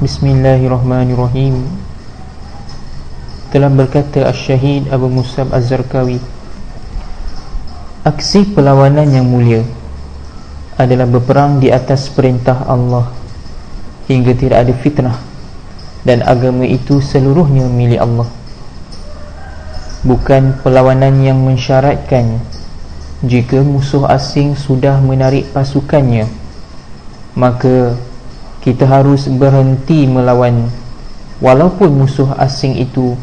Bismillahirrahmanirrahim. Telah berkata Ash-Shahid Abu Musab Az-Zarkawi Aksi perlawanan yang mulia Adalah berperang di atas perintah Allah Hingga tidak ada fitnah Dan agama itu seluruhnya milik Allah. Bukan perlawanan yang mensyaratkan Jika musuh asing sudah menarik pasukannya Maka kita harus berhenti melawan. Walaupun musuh asing itu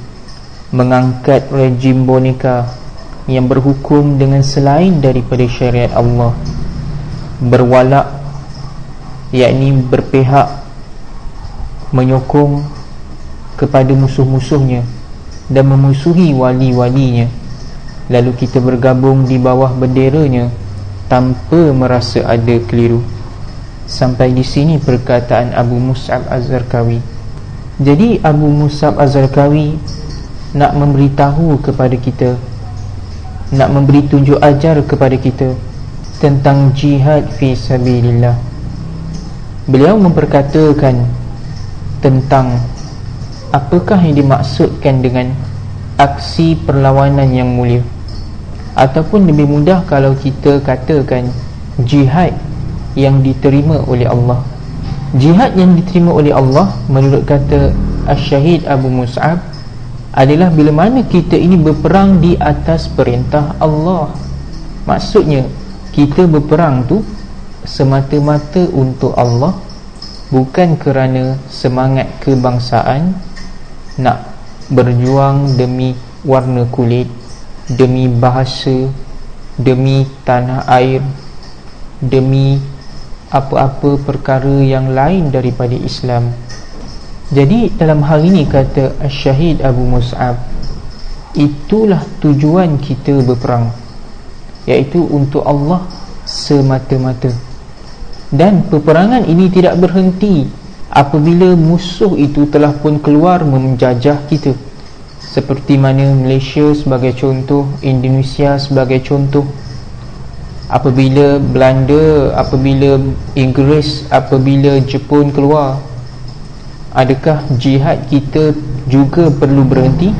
mengangkat rejim boneka yang berhukum dengan selain daripada syariat Allah berwalak yakni berpihak menyokong kepada musuh-musuhnya dan memusuhi wali-walinya. Lalu kita bergabung di bawah benderanya tanpa merasa ada keliru Sampai di sini perkataan Abu Mus'ab Az-Zarkawi Jadi Abu Mus'ab Az-Zarkawi Nak memberitahu kepada kita Nak memberi tunjuk ajar kepada kita Tentang jihad fi sabilillah. Beliau memperkatakan Tentang Apakah yang dimaksudkan dengan Aksi perlawanan yang mulia. Ataupun lebih mudah kalau kita katakan Jihad yang diterima oleh Allah. Jihad yang diterima oleh Allah Menurut kata Ash-Shahid Abu Mus'ab Adalah bila mana kita ini berperang di atas perintah Allah. Maksudnya Kita berperang tu Semata-mata untuk Allah Bukan kerana semangat kebangsaan Nak berjuang demi warna kulit Demi bahasa Demi tanah air Demi apa-apa perkara yang lain daripada Islam. Jadi dalam hal ini kata Syahid Abu Mus'ab itulah tujuan kita berperang iaitu untuk Allah semata-mata. Dan peperangan ini tidak berhenti apabila musuh itu telah pun keluar menjajah kita. Seperti mana Malaysia sebagai contoh Indonesia sebagai contoh apabila Belanda apabila Inggeris apabila Jepun keluar adakah jihad kita juga perlu berhenti?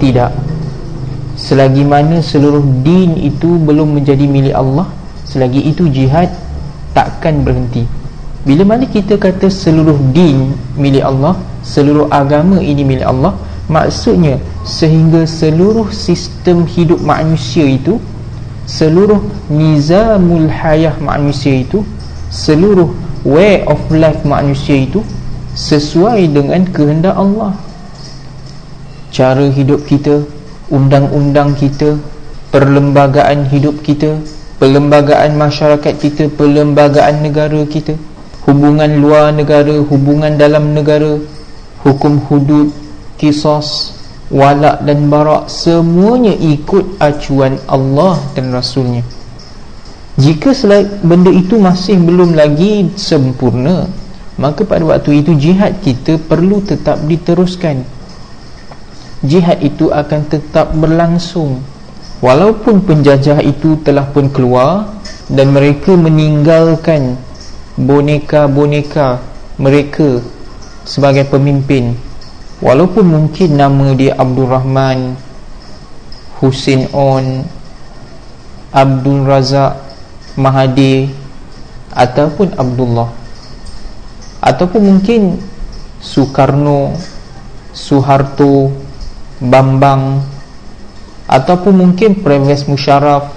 Tidak. Selagi mana seluruh din itu belum menjadi milik Allah selagi itu jihad takkan berhenti. Bila mana kita kata seluruh din milik Allah seluruh agama ini milik Allah maksudnya sehingga seluruh sistem hidup manusia itu seluruh nizamul hayah manusia itu seluruh way of life manusia itu sesuai dengan kehendak Allah. Cara hidup kita undang-undang kita perlembagaan hidup kita perlembagaan masyarakat kita perlembagaan negara kita hubungan luar negara hubungan dalam negara hukum hudud kisos walak dan barak semuanya ikut acuan Allah dan Rasulnya. Jika benda itu masih belum lagi sempurna maka pada waktu itu jihad kita perlu tetap diteruskan. Jihad itu akan tetap berlangsung. Walaupun penjajah itu telah pun keluar dan mereka meninggalkan boneka-boneka mereka sebagai pemimpin Walaupun mungkin nama dia Abdul Rahman Husin On Abdul Razak Mahathir Ataupun Abdullah. Ataupun mungkin Soekarno Suharto Bambang Ataupun mungkin Pervez Musharraf.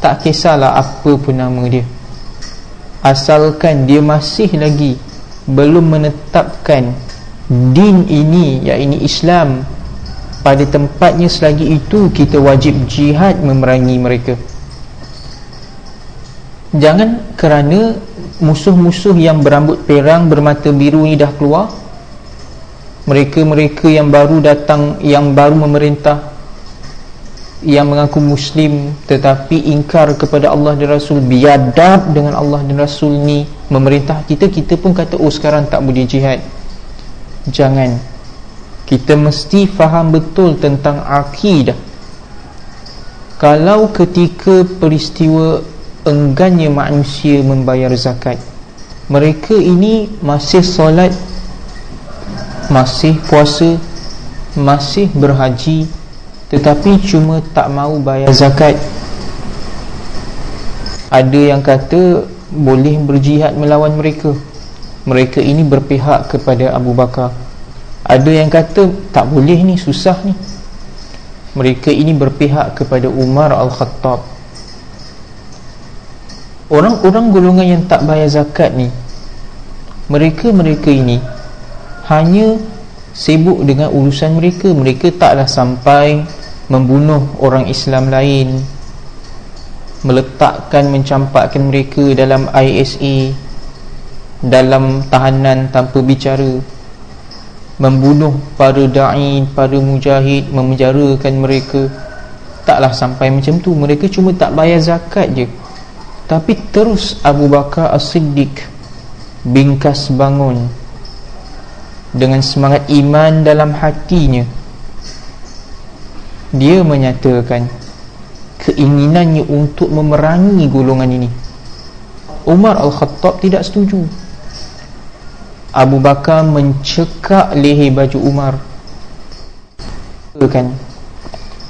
Tak kisahlah apa pun nama dia. Asalkan dia masih lagi Belum menetapkan din ini yakni Islam pada tempatnya selagi itu kita wajib jihad memerangi mereka. Jangan kerana musuh-musuh yang berambut perang bermata biru ni dah keluar mereka-mereka yang baru datang yang baru memerintah yang mengaku muslim tetapi ingkar kepada Allah dan Rasul biadab dengan Allah dan Rasul ni memerintah kita kita pun kata oh sekarang tak boleh jihad jangan. Kita mesti faham betul tentang akidah. Kalau ketika peristiwa enggannya manusia membayar zakat mereka ini masih solat masih puasa masih berhaji tetapi cuma tak mau bayar zakat. Ada yang kata boleh berjihad melawan mereka mereka ini berpihak kepada Abu Bakar. Ada yang kata tak boleh ni susah ni. Mereka ini berpihak kepada Umar Al-Khattab. Orang-orang golongan yang tak bayar zakat ni mereka-mereka ini hanya sibuk dengan urusan mereka. Mereka taklah sampai membunuh orang Islam lain meletakkan mencampakkan mereka dalam ISA dalam tahanan tanpa bicara membunuh para da'i para mujahid memenjarakan mereka taklah sampai macam tu. Mereka cuma tak bayar zakat je. Tapi terus Abu Bakar As-Siddiq bingkas bangun dengan semangat iman dalam hatinya. Dia menyatakan keinginannya untuk memerangi golongan ini. Umar Al-Khattab tidak setuju Abu Bakar mencekak leher baju Umar. Kan?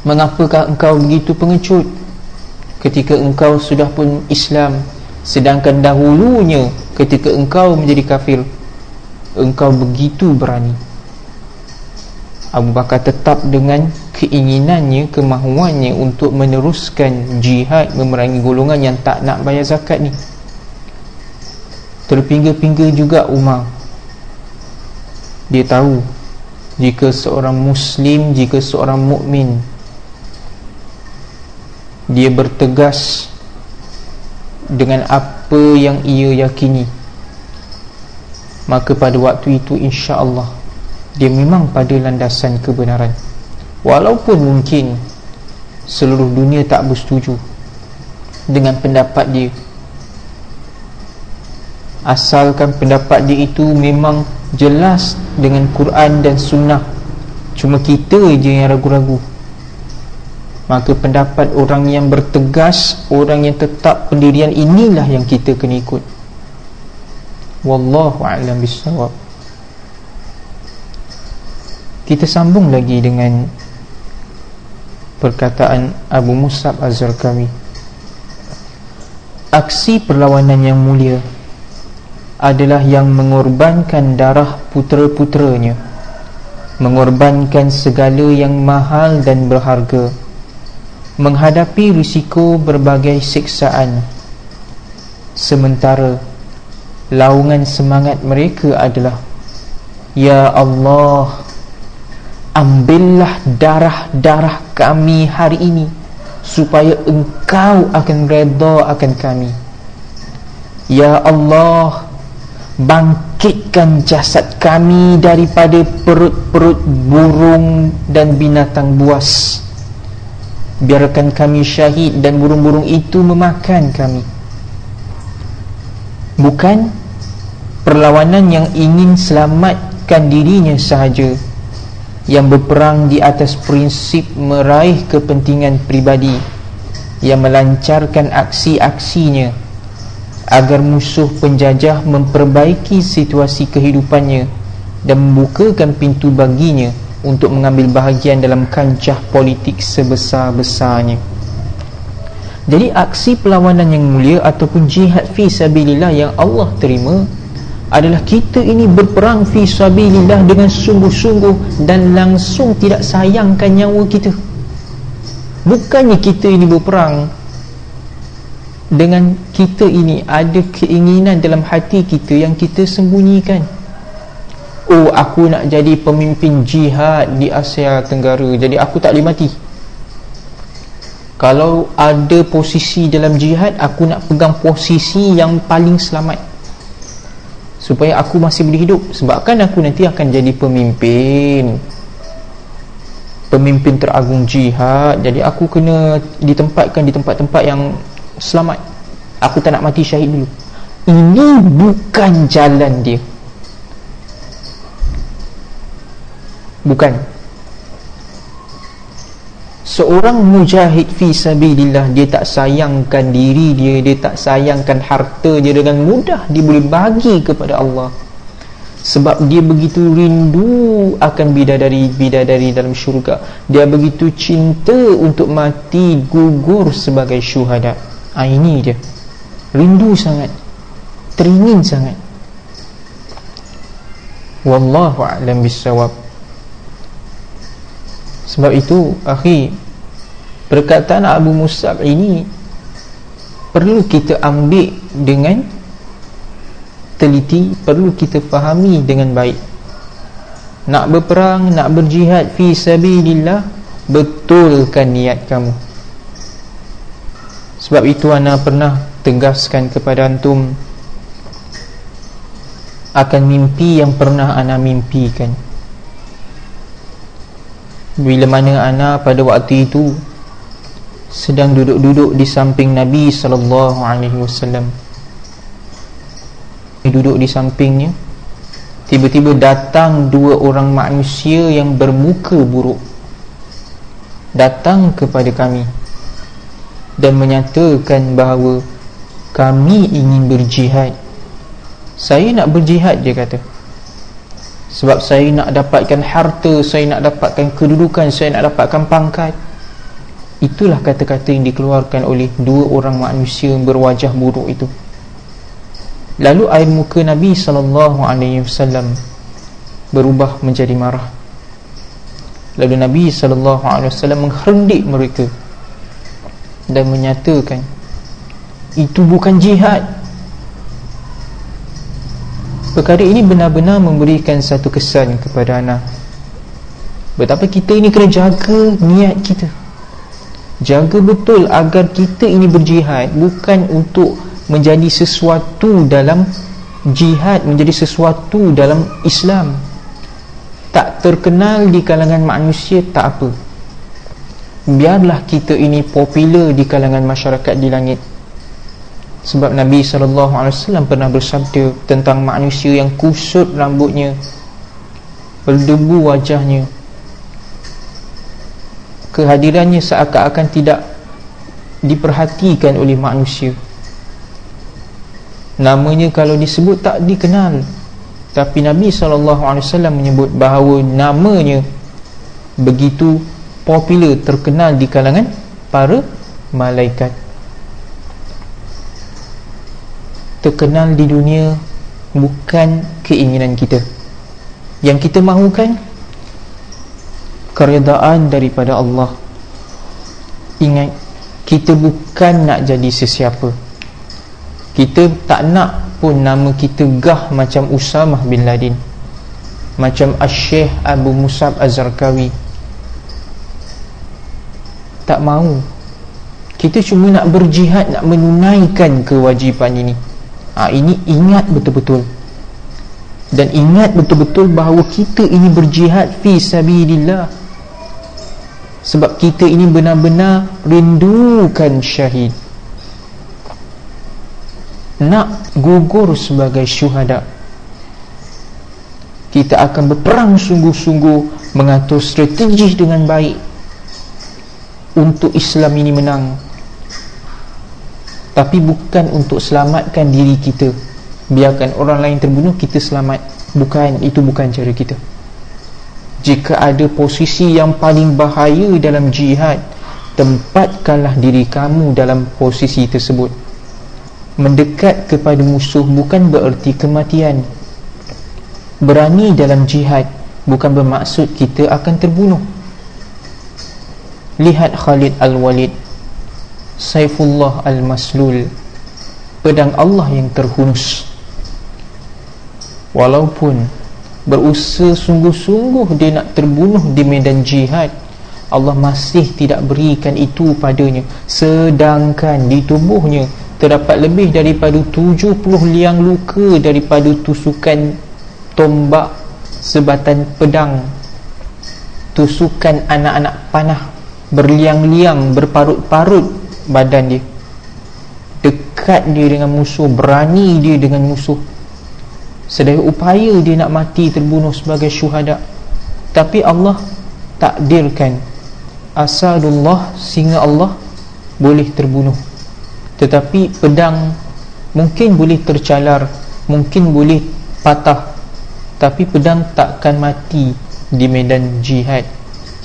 Mengapakah engkau begitu pengecut? Ketika engkau sudah pun Islam sedangkan dahulunya ketika engkau menjadi kafir engkau begitu berani. Abu Bakar tetap dengan keinginannya, kemahuannya untuk meneruskan jihad memerangi golongan yang tak nak bayar zakat ni. Terpinggir-pinggir juga Umar dia tahu jika seorang muslim jika seorang mukmin dia bertegas dengan apa yang ia yakini maka pada waktu itu insya-Allah dia memang pada landasan kebenaran. Walaupun mungkin seluruh dunia tak bersetuju dengan pendapat dia asalkan pendapat dia itu memang jelas dengan Quran dan Sunnah. Cuma kita je yang ragu-ragu. Maka pendapat orang yang bertegas orang yang tetap pendirian inilah yang kita kena ikut. Wallahu a'lam bissawab. Kita sambung lagi dengan perkataan Abu Musab Az-Zarqawi aksi perlawanan yang mulia adalah yang mengorbankan darah putera-puteranya mengorbankan segala yang mahal dan berharga menghadapi risiko berbagai siksaan. Sementara laungan semangat mereka adalah Ya Allah ambillah darah-darah kami hari ini supaya engkau akan redha akan kami. Ya Allah bangkitkan jasad kami daripada perut-perut burung dan binatang buas. Biarkan kami syahid dan burung-burung itu memakan kami. Bukan perlawanan yang ingin selamatkan dirinya sahaja yang berperang di atas prinsip meraih kepentingan pribadi yang melancarkan aksi-aksinya agar musuh penjajah memperbaiki situasi kehidupannya dan membukakan pintu baginya untuk mengambil bahagian dalam kancah politik sebesar-besarnya. Jadi aksi perlawanan yang mulia ataupun jihad fi sabilillah yang Allah terima adalah kita ini berperang fi sabilillah dengan sungguh-sungguh dan langsung tidak sayangkan nyawa kita. Bukannya kita ini berperang dengan kita ini ada keinginan dalam hati kita yang kita sembunyikan. Oh aku nak jadi pemimpin jihad di Asia Tenggara jadi aku tak boleh mati. Kalau ada posisi dalam jihad aku nak pegang posisi yang paling selamat. Supaya aku masih boleh hidup. Sebabkan aku nanti akan jadi pemimpin. Pemimpin teragung jihad. Jadi aku kena ditempatkan di tempat-tempat yang selamat. Aku tak nak mati syahid dulu. Ini bukan jalan dia. Bukan. Seorang mujahid fi sabilillah dia tak sayangkan diri dia dia tak sayangkan harta dia dengan mudah dia boleh bagi kepada Allah. Sebab dia begitu rindu akan bidadari-bidadari dalam syurga. Dia begitu cinta untuk mati gugur sebagai syuhada ha, ini dia. Rindu sangat. Teringin sangat. Wallahu a'lam bissawab. Sebab itu akhi perkataan Abu Musab ini perlu kita ambil dengan teliti perlu kita fahami dengan baik. Nak berperang nak berjihad fi sabilillah betulkan niat kamu sebab itu ana pernah tegaskan kepada antum akan mimpi yang pernah ana mimpikan. Bila mana ana pada waktu itu sedang duduk-duduk di samping Nabi wasallam. Duduk di sampingnya. Tiba-tiba datang dua orang manusia yang bermuka buruk datang kepada kami dan menyatakan bahawa kami ingin berjihad. Saya nak berjihad dia kata. Sebab saya nak dapatkan harta saya nak dapatkan kedudukan saya nak dapatkan pangkat. Itulah kata-kata yang dikeluarkan oleh dua orang manusia yang berwajah buruk itu. Lalu air muka Nabi wasallam berubah menjadi marah. Lalu Nabi wasallam menghendik mereka dan menyatakan itu bukan jihad. Perkara ini benar-benar memberikan satu kesan kepada anak. Betapa kita ini kena jaga niat kita. Jaga betul agar kita ini berjihad Bukan untuk menjadi sesuatu dalam jihad menjadi sesuatu dalam Islam. Tak terkenal di kalangan manusia tak apa biarlah kita ini popular di kalangan masyarakat di langit. Sebab Nabi SAW pernah bersabda tentang manusia yang kusut rambutnya berdebu wajahnya. Kehadirannya seakan-akan tidak diperhatikan oleh manusia. Namanya kalau disebut tak dikenal. Tapi Nabi SAW menyebut bahawa namanya begitu popular terkenal di kalangan para malaikat. Terkenal di dunia bukan keinginan kita. Yang kita mahukan keredaan daripada Allah. Ingat kita bukan nak jadi sesiapa. Kita tak nak pun nama kita gah macam Usamah bin Ladin macam Asyih Abu Musab Az-Zarkawi tak mahu kita cuma nak berjihad nak menunaikan kewajipan ini. Ha, ini ingat betul-betul. Dan ingat betul-betul bahawa kita ini berjihad fi sabilillah. Sebab kita ini benar-benar rindukan syahid. Nak gugur sebagai syuhada. Kita akan berperang sungguh-sungguh mengatur strategi dengan baik untuk Islam ini menang. Tapi bukan untuk selamatkan diri kita. Biarkan orang lain terbunuh kita selamat. Bukan itu bukan cara kita. Jika ada posisi yang paling bahaya dalam jihad tempatkanlah diri kamu dalam posisi tersebut. Mendekat kepada musuh bukan bererti kematian. Berani dalam jihad bukan bermaksud kita akan terbunuh lihat Khalid Al-Walid Saifullah Al-Maslul pedang Allah yang terhunus. Walaupun berusaha sungguh-sungguh dia nak terbunuh di medan jihad Allah masih tidak berikan itu padanya. Sedangkan di tubuhnya terdapat lebih daripada 70 liang luka daripada tusukan tombak sebatan pedang tusukan anak-anak panah berliang-liang berparut-parut badan dia. Dekat dia dengan musuh berani dia dengan musuh. Sedaya upaya dia nak mati terbunuh sebagai syuhada. Tapi Allah takdirkan asadullah singa Allah boleh terbunuh. Tetapi pedang mungkin boleh tercalar mungkin boleh patah. Tapi pedang takkan mati di medan jihad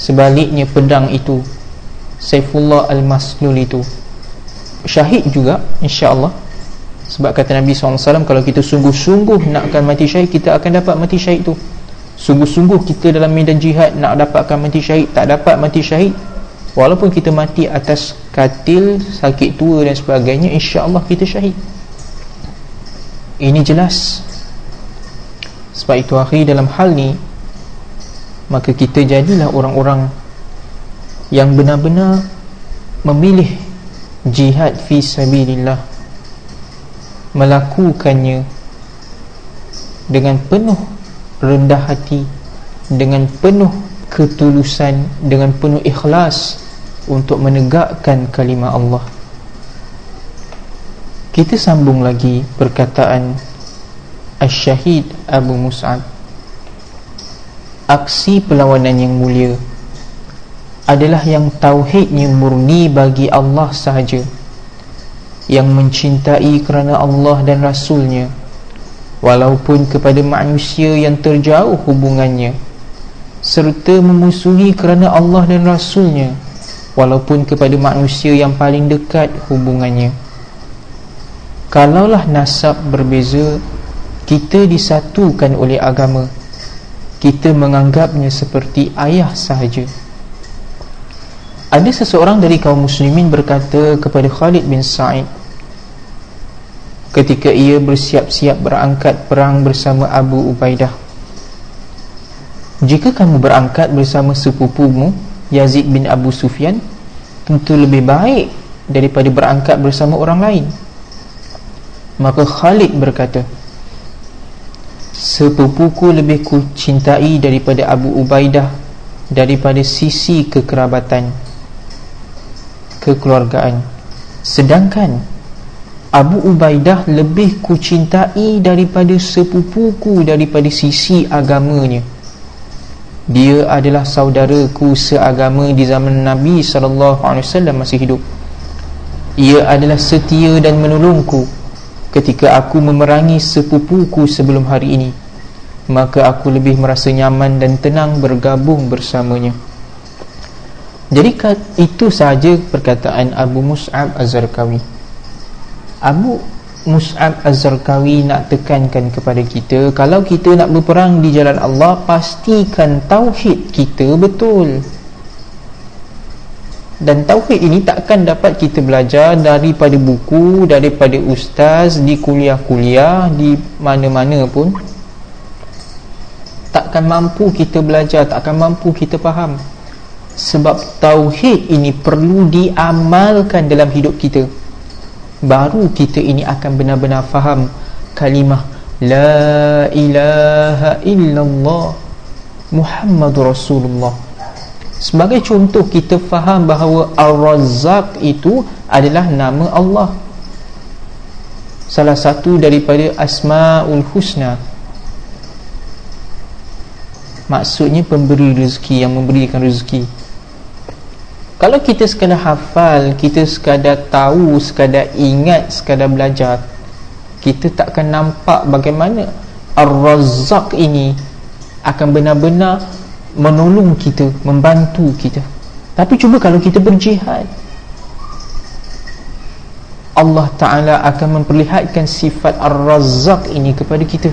sebaliknya pedang itu Saifullah Al-Maslul itu. Syahid juga insya-Allah. Sebab kata Nabi SAW kalau kita sungguh-sungguh nakkan mati syahid kita akan dapat mati syahid tu. Sungguh-sungguh kita dalam medan jihad nak dapatkan mati syahid tak dapat mati syahid walaupun kita mati atas katil sakit tua dan sebagainya insya-Allah kita syahid. Ini jelas. Sebab itu akhir dalam hal ni maka kita jadilah orang-orang yang benar-benar memilih jihad fi sabilillah. Melakukannya dengan penuh rendah hati dengan penuh ketulusan dengan penuh ikhlas untuk menegakkan kalimah Allah. Kita sambung lagi perkataan Al-Syahid Abu Mus'ab Aksi perlawanan yang mulia Adalah yang tauhidnya murni bagi Allah sahaja Yang mencintai kerana Allah dan Rasulnya Walaupun kepada manusia yang terjauh hubungannya Serta memusuhi kerana Allah dan Rasulnya Walaupun kepada manusia yang paling dekat hubungannya. Kalaulah nasab berbeza kita disatukan oleh agama kita menganggapnya seperti ayah sahaja. Ada seseorang dari kaum muslimin berkata kepada Khalid bin Sa'id ketika ia bersiap-siap berangkat perang bersama Abu Ubaidah jika kamu berangkat bersama sepupumu Yazid bin Abu Sufyan tentu lebih baik daripada berangkat bersama orang lain. Maka Khalid berkata sepupuku lebih ku cintai daripada Abu Ubaidah daripada sisi kekerabatan kekeluargaan. Sedangkan Abu Ubaidah lebih ku cintai daripada sepupuku daripada sisi agamanya. Dia adalah saudaraku seagama di zaman Nabi wasallam masih hidup. Ia adalah setia dan menolongku ketika aku memerangi sepupuku sebelum hari ini maka aku lebih merasa nyaman dan tenang bergabung bersamanya. Jadi itu sahaja perkataan Abu Mus'ab Az-Zarqawi. Abu Mus'ab Az-Zarqawi nak tekankan kepada kita kalau kita nak berperang di jalan Allah pastikan tauhid kita betul. Dan tauhid ini takkan dapat kita belajar daripada buku daripada ustaz di kuliah-kuliah di mana-mana pun takkan mampu kita belajar takkan mampu kita faham. Sebab tauhid ini perlu diamalkan dalam hidup kita. Baru kita ini akan benar-benar faham kalimah la ilaha illallah muhammadur rasulullah. Sebagai contoh kita faham bahawa Ar-Razzaq itu adalah nama Allah. Salah satu daripada Asma'ul Husna Maksudnya pemberi rezeki yang memberikan rezeki Kalau kita sekadar hafal Kita sekadar tahu, sekadar ingat, sekadar belajar Kita takkan nampak bagaimana Ar-Razzaq ini Akan benar-benar menolong kita, membantu kita. Tapi cuba kalau kita berjihad Allah Ta'ala akan memperlihatkan sifat Ar-Razzaq ini kepada kita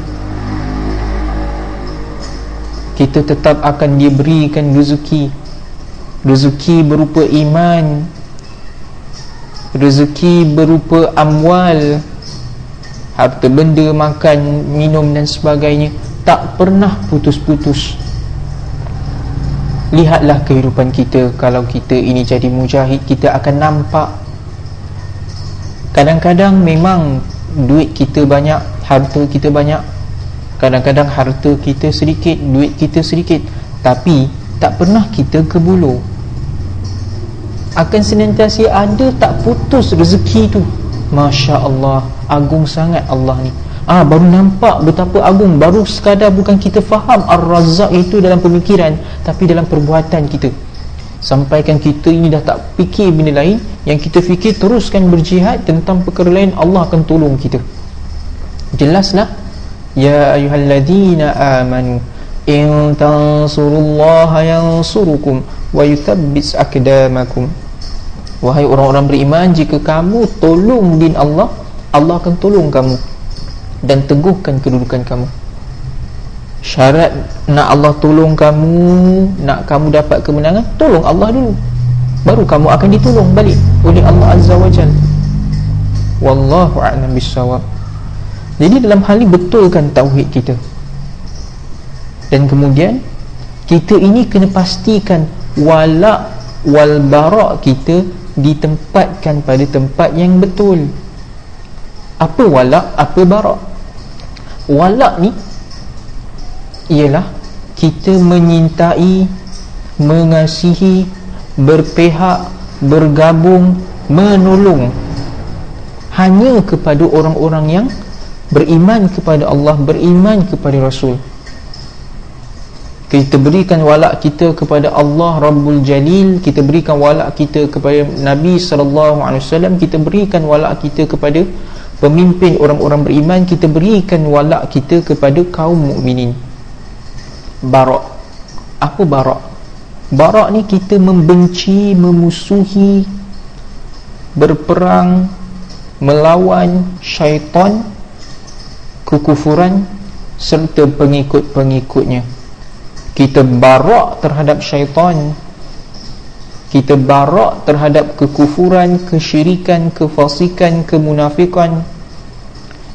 Kita tetap akan diberikan rezeki. Rezeki berupa iman. Rezeki berupa amwal. Harta benda, makan, minum dan sebagainya. Tak pernah putus-putus. Lihatlah kehidupan kita. Kalau kita ini jadi mujahid Kita akan nampak. Kadang-kadang memang Duit kita banyak Harta kita banyak Kadang-kadang harta kita sedikit Duit kita sedikit Tapi tak pernah kita ke bulu Akan senantiasa ada Tak putus rezeki tu? Masya Allah Agung sangat Allah ni. Ah baru nampak betapa agung baru sekadar bukan kita faham Ar-Razzaq itu dalam pemikiran tapi dalam perbuatan kita. sampaikan kita ini dah tak fikir benda lain yang kita fikir teruskan berjihad tentang perkara lain Allah akan tolong kita. Jelaslah ya ayyuhalladzina amanu in tansurullaha yansurukum wa yuthabbit akdamakum wahai orang-orang beriman jika kamu tolong din Allah Allah akan tolong kamu dan teguhkan kedudukan kamu. Syarat nak Allah tolong kamu nak kamu dapat kemenangan tolong Allah dulu. Baru kamu akan ditolong balik oleh Allah Azza wa Jal wallahu a'lam bissawab jadi dalam hal ini betulkan tauhid kita. Dan kemudian kita ini kena pastikan wala wal bara kita ditempatkan pada tempat yang betul. Apa wala apa bara wala ni ialah kita menyintai mengasihi berpihak bergabung menolong. Hanya kepada orang-orang yang beriman kepada Allah beriman kepada Rasul. Kita berikan walak kita kepada Allah Rabbul Jalil kita berikan walak kita kepada Nabi sallallahu alaihi wasallam kita berikan walak kita kepada pemimpin orang-orang beriman kita berikan walak kita kepada kaum mukminin. Barak apa barak barak ni kita membenci memusuhi berperang melawan syaitan kekufuran serta pengikut-pengikutnya. Kita barak terhadap syaitan. Kita barak terhadap kekufuran kesyirikan kefasikan kemunafikan.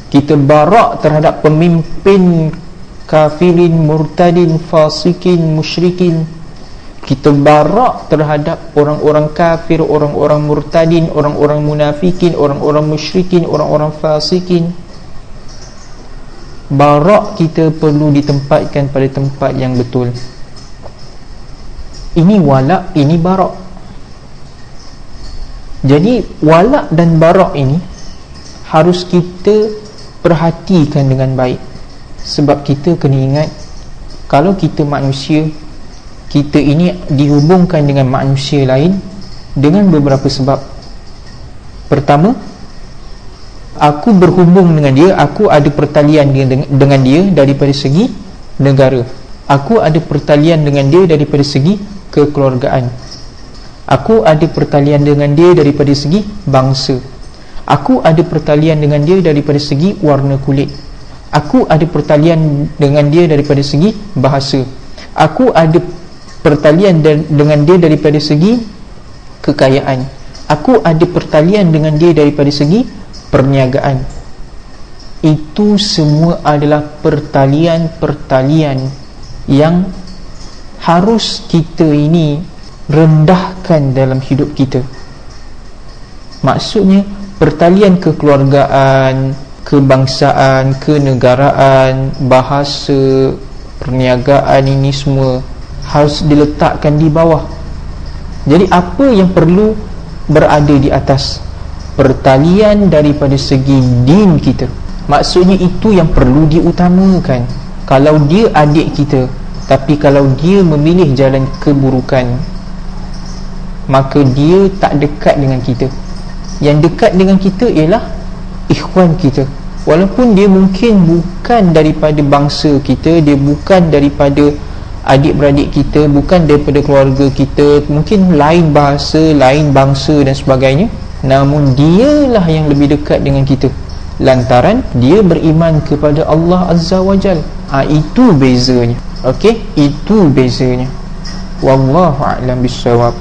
Kita barak terhadap pemimpin kafirin, murtadin, fasikin, musyrikin. Kita barak terhadap orang-orang kafir, orang-orang murtadin, orang-orang munafikin, orang-orang musyrikin, orang-orang fasikin barak kita perlu ditempatkan pada tempat yang betul. Ini walak, ini barak. Jadi walak dan barak ini harus kita perhatikan dengan baik. Sebab kita kena ingat kalau kita manusia kita ini dihubungkan dengan manusia lain dengan beberapa sebab. Pertama aku berhubung dengan dia aku ada pertalian dengan dia daripada segi negara. Aku ada pertalian dengan dia daripada segi kekeluargaan. Aku ada pertalian dengan dia daripada segi bangsa. Aku ada pertalian dengan dia daripada segi warna kulit. Aku ada pertalian dengan dia daripada segi bahasa. Aku ada pertalian dengan dia daripada segi kekayaan. Aku ada pertalian dengan dia daripada segi perniagaan. Itu semua adalah pertalian-pertalian yang harus kita ini rendahkan dalam hidup kita. Maksudnya pertalian kekeluargaan kebangsaan, kenegaraan, bahasa, perniagaan ini semua harus diletakkan di bawah. Jadi apa yang perlu berada di atas pertalian daripada segi din kita. Maksudnya itu yang perlu diutamakan. Kalau dia adik kita, tapi kalau dia memilih jalan keburukan, maka dia tak dekat dengan kita. Yang dekat dengan kita ialah ikhwan kita walaupun dia mungkin bukan daripada bangsa kita dia bukan daripada adik-beradik kita bukan daripada keluarga kita mungkin lain bahasa lain bangsa dan sebagainya namun dialah yang lebih dekat dengan kita. Lantaran dia beriman kepada Allah Azza wa Jal. Ha, itu bezanya. Ok itu bezanya. Wallahu a'lam bisawab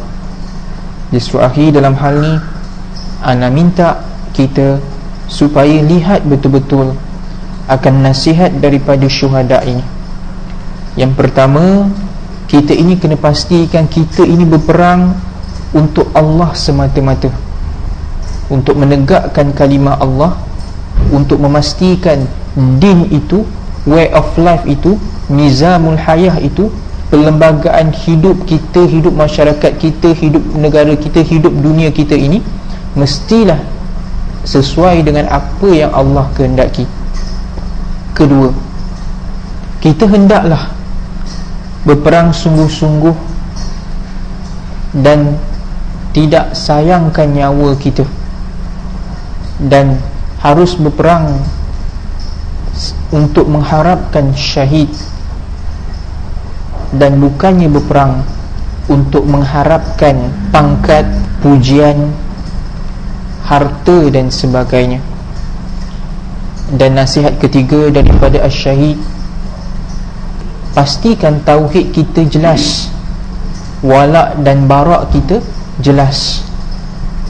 justru akhir dalam hal ni ana minta kita supaya lihat betul-betul akan nasihat daripada syuhada ini. Yang pertama kita ini kena pastikan kita ini berperang untuk Allah semata-mata untuk menegakkan kalimah Allah untuk memastikan din itu way of life itu nizamul hayah itu perlembagaan hidup kita hidup masyarakat kita hidup negara kita hidup dunia kita ini mestilah sesuai dengan apa yang Allah kehendaki. Kedua kita hendaklah berperang sungguh-sungguh dan tidak sayangkan nyawa kita dan harus berperang untuk mengharapkan syahid dan bukannya berperang untuk mengharapkan pangkat, pujian, harta dan sebagainya. Dan nasihat ketiga daripada Asy-Syahid pastikan tauhid kita jelas. Walak dan barak kita jelas.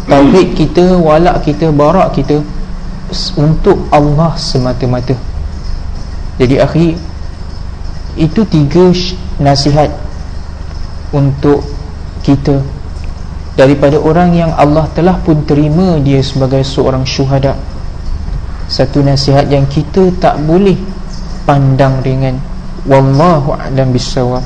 Tauhid kita, walak kita, barak kita untuk Allah semata-mata. Jadi akhir itu tiga nasihat untuk kita. Daripada orang yang Allah telah pun terima dia sebagai seorang syuhada satu nasihat yang kita tak boleh pandang dengan. Wallahu a'lam bissawab